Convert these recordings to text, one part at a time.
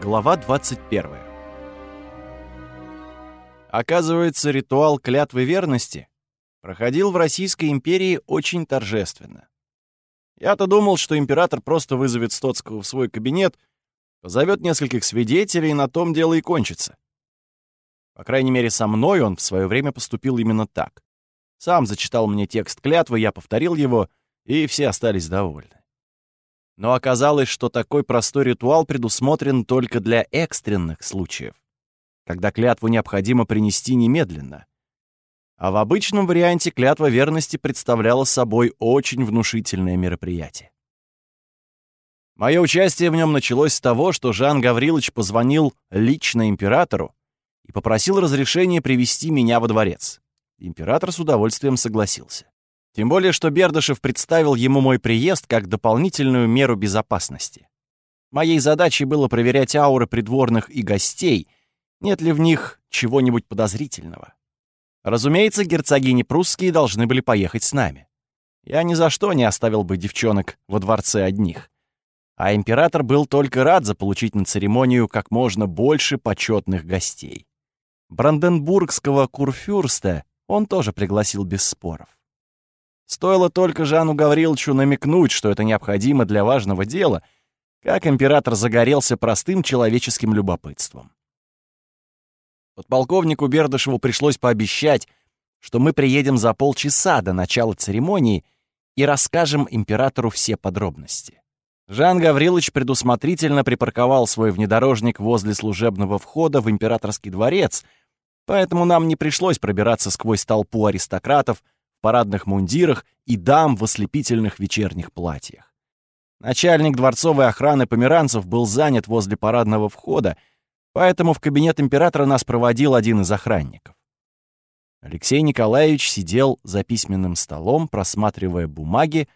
Глава 21. Оказывается, ритуал клятвы верности проходил в Российской империи очень торжественно. Я-то думал, что император просто вызовет Стоцкого в свой кабинет, позовет нескольких свидетелей, и на том дело и кончится. По крайней мере, со мной он в свое время поступил именно так. Сам зачитал мне текст клятвы, я повторил его, и все остались довольны. Но оказалось, что такой простой ритуал предусмотрен только для экстренных случаев, когда клятву необходимо принести немедленно. А в обычном варианте клятва верности представляла собой очень внушительное мероприятие. Мое участие в нем началось с того, что Жан Гаврилович позвонил лично императору и попросил разрешения привести меня во дворец. Император с удовольствием согласился. Тем более, что Бердышев представил ему мой приезд как дополнительную меру безопасности. Моей задачей было проверять ауры придворных и гостей, нет ли в них чего-нибудь подозрительного. Разумеется, герцогини прусские должны были поехать с нами. Я ни за что не оставил бы девчонок во дворце одних. А император был только рад заполучить на церемонию как можно больше почетных гостей. Бранденбургского курфюрста он тоже пригласил без споров. Стоило только Жану Гавриловичу намекнуть, что это необходимо для важного дела, как император загорелся простым человеческим любопытством. Подполковнику Бердышеву пришлось пообещать, что мы приедем за полчаса до начала церемонии и расскажем императору все подробности. Жан Гаврилович предусмотрительно припарковал свой внедорожник возле служебного входа в императорский дворец, поэтому нам не пришлось пробираться сквозь толпу аристократов, парадных мундирах и дам в ослепительных вечерних платьях. Начальник дворцовой охраны померанцев был занят возле парадного входа, поэтому в кабинет императора нас проводил один из охранников. Алексей Николаевич сидел за письменным столом, просматривая бумаги,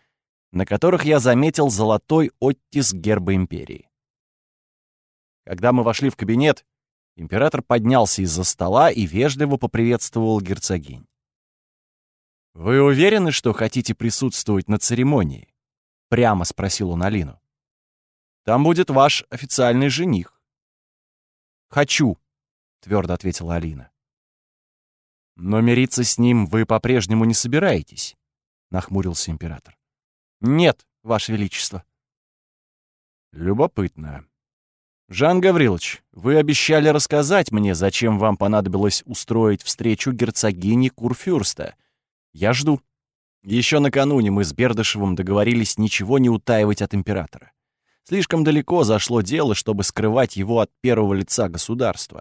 на которых я заметил золотой оттиск герба империи. Когда мы вошли в кабинет, император поднялся из-за стола и вежливо поприветствовал герцогинь. «Вы уверены, что хотите присутствовать на церемонии?» — прямо спросил он Алину. «Там будет ваш официальный жених». «Хочу», — твердо ответила Алина. «Но мириться с ним вы по-прежнему не собираетесь?» — нахмурился император. «Нет, ваше величество». «Любопытно. Жан Гаврилович, вы обещали рассказать мне, зачем вам понадобилось устроить встречу герцогини Курфюрста» Я жду. Еще накануне мы с Бердышевым договорились ничего не утаивать от императора. Слишком далеко зашло дело, чтобы скрывать его от первого лица государства.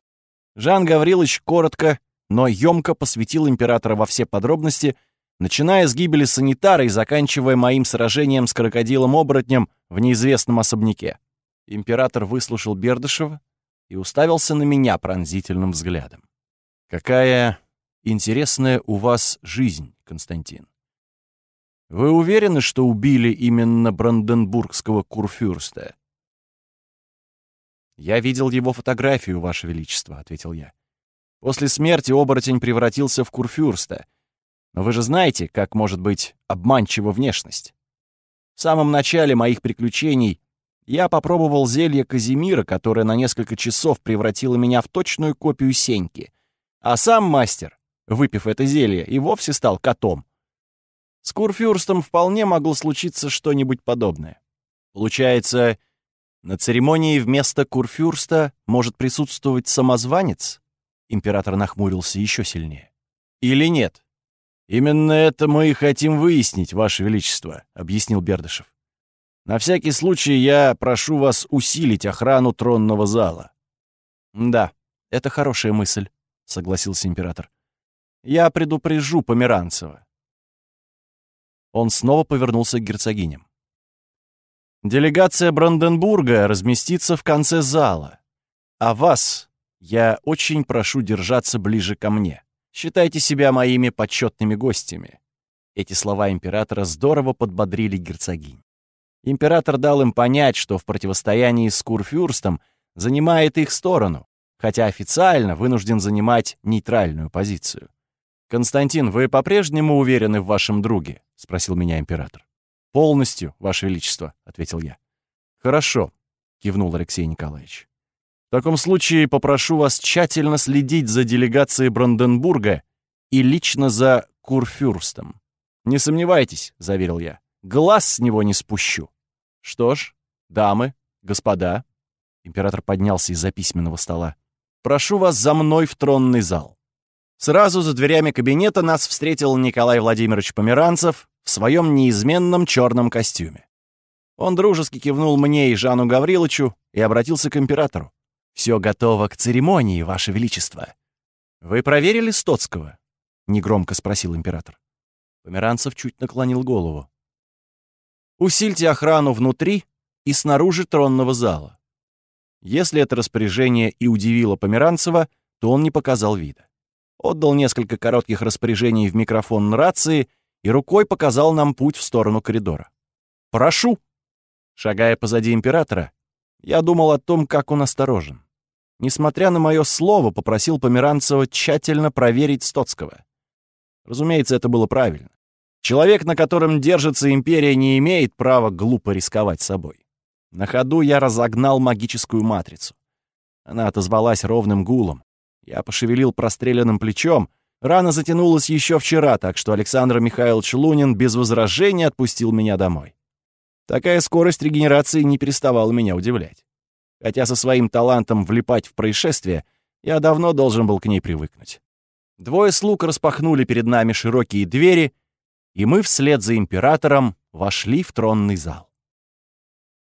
Жан Гаврилович коротко, но емко посвятил императора во все подробности, начиная с гибели санитара и заканчивая моим сражением с крокодилом-оборотнем в неизвестном особняке. Император выслушал Бердышева и уставился на меня пронзительным взглядом. «Какая интересная у вас жизнь, Константин. Вы уверены, что убили именно Бранденбургского курфюрста? Я видел его фотографию, Ваше Величество, ответил я. После смерти оборотень превратился в курфюрста. Но вы же знаете, как может быть обманчива внешность. В самом начале моих приключений я попробовал зелье Казимира, которое на несколько часов превратило меня в точную копию Сеньки. А сам мастер выпив это зелье, и вовсе стал котом. С Курфюрстом вполне могло случиться что-нибудь подобное. Получается, на церемонии вместо Курфюрста может присутствовать самозванец? Император нахмурился еще сильнее. Или нет? Именно это мы и хотим выяснить, Ваше Величество, объяснил Бердышев. На всякий случай я прошу вас усилить охрану тронного зала. Да, это хорошая мысль, согласился император. Я предупрежу Померанцева». Он снова повернулся к герцогиням. «Делегация Бранденбурга разместится в конце зала. А вас я очень прошу держаться ближе ко мне. Считайте себя моими почетными гостями». Эти слова императора здорово подбодрили герцогинь. Император дал им понять, что в противостоянии с Курфюрстом занимает их сторону, хотя официально вынужден занимать нейтральную позицию. «Константин, вы по-прежнему уверены в вашем друге?» — спросил меня император. «Полностью, ваше величество», — ответил я. «Хорошо», — кивнул Алексей Николаевич. таком случае попрошу вас тщательно следить за делегацией Бранденбурга и лично за Курфюрстом. Не сомневайтесь, — заверил я, — глаз с него не спущу. Что ж, дамы, господа, император поднялся из-за письменного стола, прошу вас за мной в тронный зал. Сразу за дверями кабинета нас встретил Николай Владимирович Померанцев в своем неизменном черном костюме. Он дружески кивнул мне и Жану Гавриловичу и обратился к императору. «Все готово к церемонии, Ваше Величество». «Вы проверили Стоцкого?» — негромко спросил император. Померанцев чуть наклонил голову. «Усильте охрану внутри и снаружи тронного зала». Если это распоряжение и удивило Померанцева, то он не показал вида. Отдал несколько коротких распоряжений в микрофон рации и рукой показал нам путь в сторону коридора. «Прошу!» Шагая позади императора, я думал о том, как он осторожен. Несмотря на мое слово, попросил Померанцева тщательно проверить Стоцкого. Разумеется, это было правильно. Человек, на котором держится империя, не имеет права глупо рисковать собой. На ходу я разогнал магическую матрицу. Она отозвалась ровным гулом. Я пошевелил простреленным плечом. Рана затянулась еще вчера, так что Александр Михайлович Лунин без возражений отпустил меня домой. Такая скорость регенерации не переставала меня удивлять. Хотя со своим талантом влипать в происшествие я давно должен был к ней привыкнуть. Двое слуг распахнули перед нами широкие двери, и мы вслед за императором вошли в тронный зал.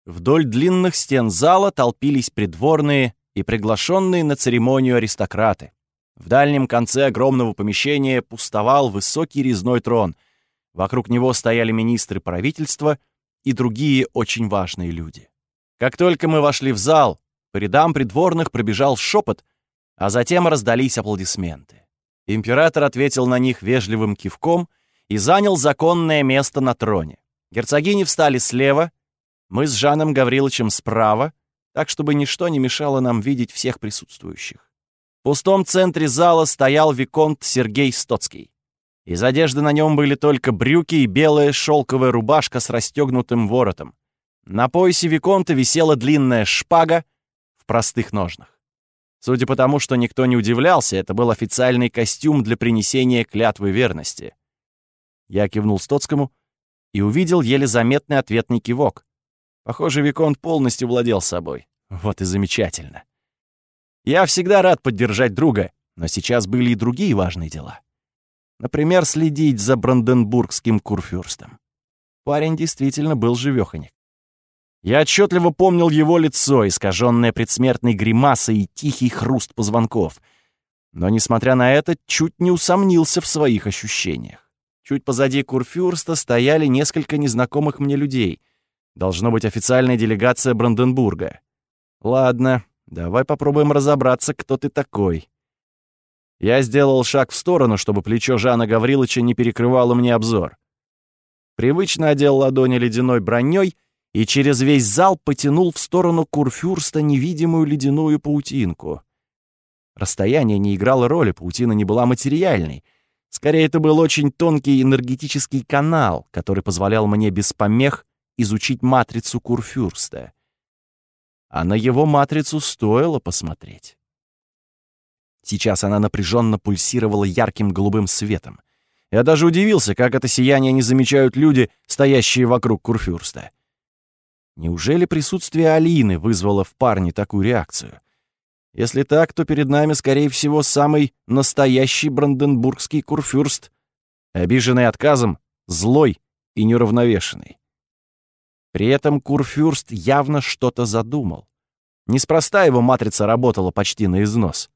Вдоль длинных стен зала толпились придворные и приглашенные на церемонию аристократы. В дальнем конце огромного помещения пустовал высокий резной трон. Вокруг него стояли министры правительства — и другие очень важные люди. Как только мы вошли в зал, по рядам придворных пробежал шепот, а затем раздались аплодисменты. Император ответил на них вежливым кивком и занял законное место на троне. Герцогини встали слева, мы с Жаном Гавриловичем справа, так, чтобы ничто не мешало нам видеть всех присутствующих. В пустом центре зала стоял Виконт Сергей Стоцкий. Из одежды на нем были только брюки и белая шелковая рубашка с расстегнутым воротом. На поясе Виконта висела длинная шпага в простых ножнах. Судя по тому, что никто не удивлялся, это был официальный костюм для принесения клятвы верности. Я кивнул Стоцкому и увидел еле заметный ответный кивок. Похоже, Виконт полностью владел собой. Вот и замечательно. Я всегда рад поддержать друга, но сейчас были и другие важные дела. Например, следить за бранденбургским курфюрстом. Парень действительно был живёхонек. Я отчетливо помнил его лицо, искаженное предсмертной гримасой и тихий хруст позвонков. Но, несмотря на это, чуть не усомнился в своих ощущениях. Чуть позади Курфюрста стояли несколько незнакомых мне людей. Должно быть официальная делегация Бранденбурга. Ладно, давай попробуем разобраться, кто ты такой. Я сделал шаг в сторону, чтобы плечо Жана Гавриловича не перекрывало мне обзор. Привычно одел ладони ледяной броней и через весь зал потянул в сторону Курфюрста невидимую ледяную паутинку. Расстояние не играло роли, паутина не была материальной. Скорее, это был очень тонкий энергетический канал, который позволял мне без помех изучить матрицу Курфюрста. А на его матрицу стоило посмотреть. Сейчас она напряженно пульсировала ярким голубым светом. Я даже удивился, как это сияние не замечают люди, стоящие вокруг Курфюрста. Неужели присутствие Алины вызвало в парне такую реакцию? Если так, то перед нами, скорее всего, самый настоящий бранденбургский курфюрст, обиженный отказом, злой и неравновешенный. При этом курфюрст явно что-то задумал. Неспроста его матрица работала почти на износ.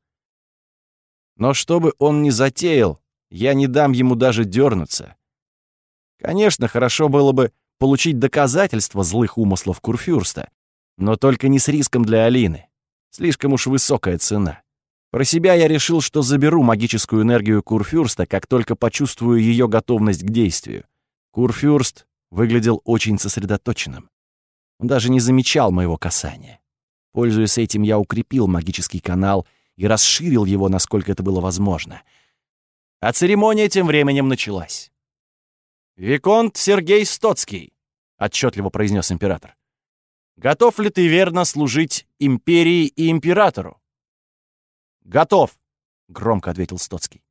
Но что бы он ни затеял, я не дам ему даже дернуться. Конечно, хорошо было бы получить доказательства злых умыслов Курфюрста, но только не с риском для Алины. Слишком уж высокая цена. Про себя я решил, что заберу магическую энергию Курфюрста, как только почувствую ее готовность к действию. Курфюрст выглядел очень сосредоточенным. Он даже не замечал моего касания. Пользуясь этим, я укрепил магический канал и расширил его, насколько это было возможно. А церемония тем временем началась. «Виконт Сергей Стоцкий», — отчетливо произнес император. Готов ли ты верно служить империи и императору? Готов, громко ответил Стоцкий.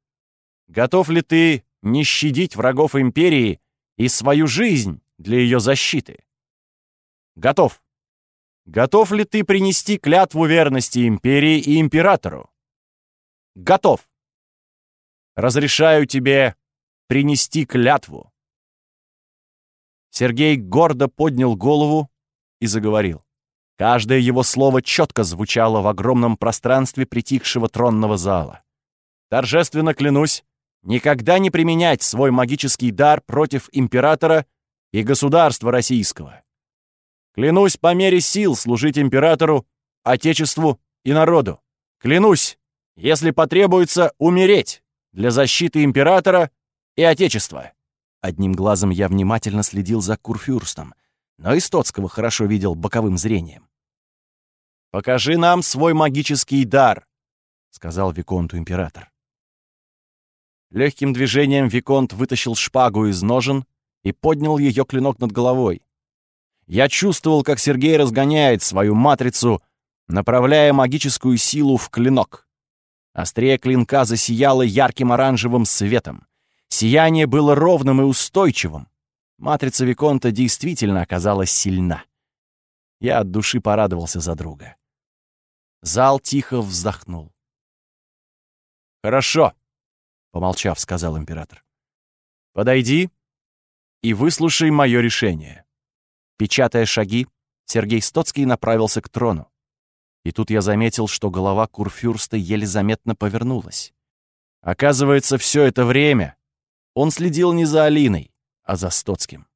Готов ли ты не щадить врагов империи и свою жизнь для ее защиты? Готов. Готов ли ты принести клятву верности империи и императору? Готов. Разрешаю тебе принести клятву. Сергей гордо поднял голову и заговорил. Каждое его слово четко звучало в огромном пространстве притихшего тронного зала. Торжественно клянусь никогда не применять свой магический дар против императора и государства российского. Клянусь по мере сил служить императору, отечеству и народу. Клянусь, если потребуется, умереть для защиты императора и отечества. Одним глазом я внимательно следил за Курфюрстом, но и Стоцкого хорошо видел боковым зрением. «Покажи нам свой магический дар», — сказал Виконту император. Легким движением Виконт вытащил шпагу из ножен и поднял ее клинок над головой. Я чувствовал, как Сергей разгоняет свою матрицу, направляя магическую силу в клинок. Острее клинка засияло ярким оранжевым светом. Сияние было ровным и устойчивым. Матрица Виконта действительно оказалась сильна. Я от души порадовался за друга. Зал тихо вздохнул. «Хорошо», — помолчав, сказал император. «Подойди и выслушай мое решение». Печатая шаги, Сергей Стоцкий направился к трону. И тут я заметил, что голова Курфюрста еле заметно повернулась. Оказывается, все это время он следил не за Алиной, а за Стоцким.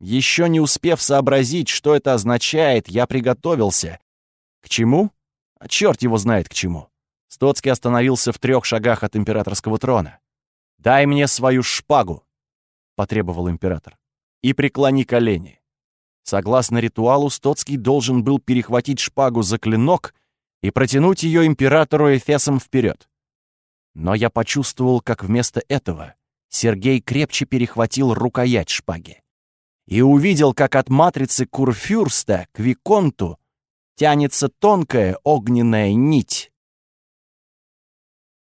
Еще не успев сообразить, что это означает, я приготовился. К чему? А черт его знает к чему. Стоцкий остановился в трех шагах от императорского трона. «Дай мне свою шпагу», — потребовал император, — «и преклони колени». Согласно ритуалу, Стоцкий должен был перехватить шпагу за клинок и протянуть ее императору Эфесом вперед. Но я почувствовал, как вместо этого Сергей крепче перехватил рукоять шпаги и увидел, как от матрицы Курфюрста к Виконту тянется тонкая огненная нить.